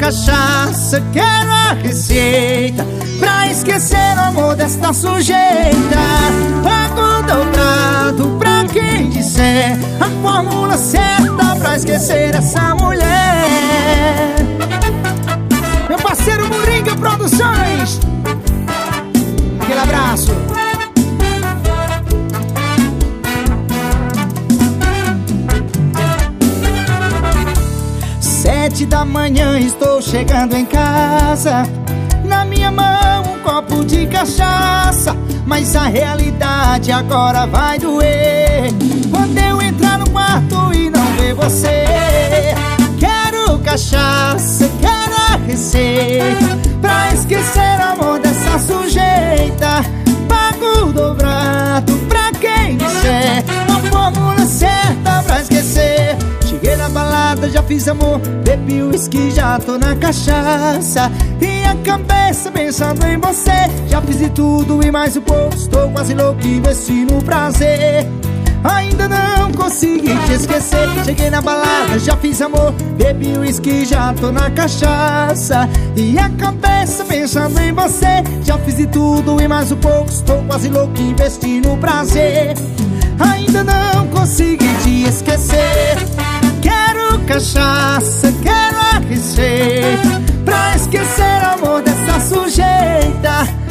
cachaça, quero a receita Pra esquecer o amor desta sujeita. Pago dobrado pra quem disser A fórmula certa pra esquecer essa mulher. Meu parceiro Moringa Produções. Aquele abraço Sete da manhã estou chegando em casa. Na minha mão um copo de cachaça. Mas a realidade agora vai doer. Quando eu entrar no quarto e não ver você já fiz amor Bebi uísque, já tô na cachaça. E a cabeça pensando em você. Já fiz de tudo e mais um pouco. Estou quase louco investindo no prazer. Ainda não consegui te esquecer. Cheguei na balada, já fiz amor. Bebi uísque, já tô na cachaça. E a cabeça pensando em você. Já fiz de tudo e mais um pouco. Estou quase louco investindo no prazer. Ainda não consegui te esquecer cachaça, quero a receita Pra esquecer o amor dessa sujeita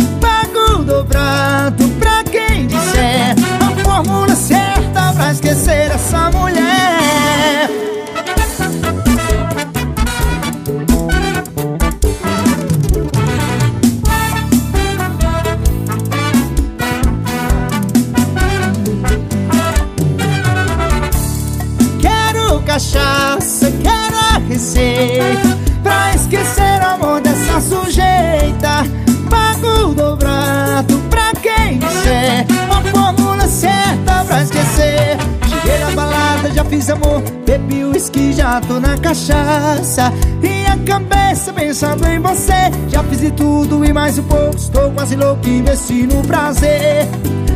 receita Pra esquecer o amor dessa sujeita Pago dobrado pra quem disser A fórmula certa pra esquecer. Cheguei na balada, já fiz amor Bebi uísque, já tô na cachaça. E a cabeça pensando em você Já fiz de tudo e mais um pouco Estou quase louco, investi no prazer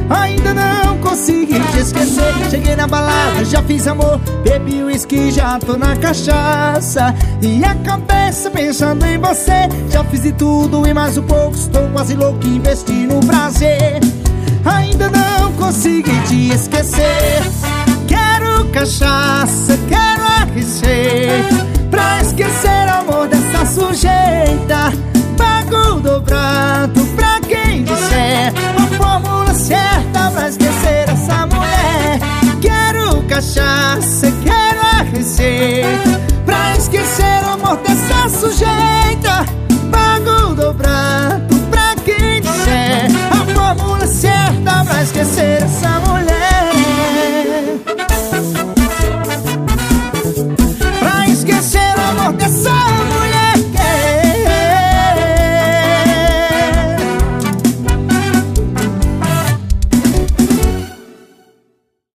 Ainda não consegui te esquecer. Cheguei na balada, já fiz amor. Bebi uísque, já tô na cachaça. E a cabeça pensando em você. Já fiz de tudo e mais um pouco. Estou quase louco, investi no prazer. Ainda não consegui te esquecer. Quero cachaça, quero arriscar Pra esquecer o amor dessa sujeira. acontecer essa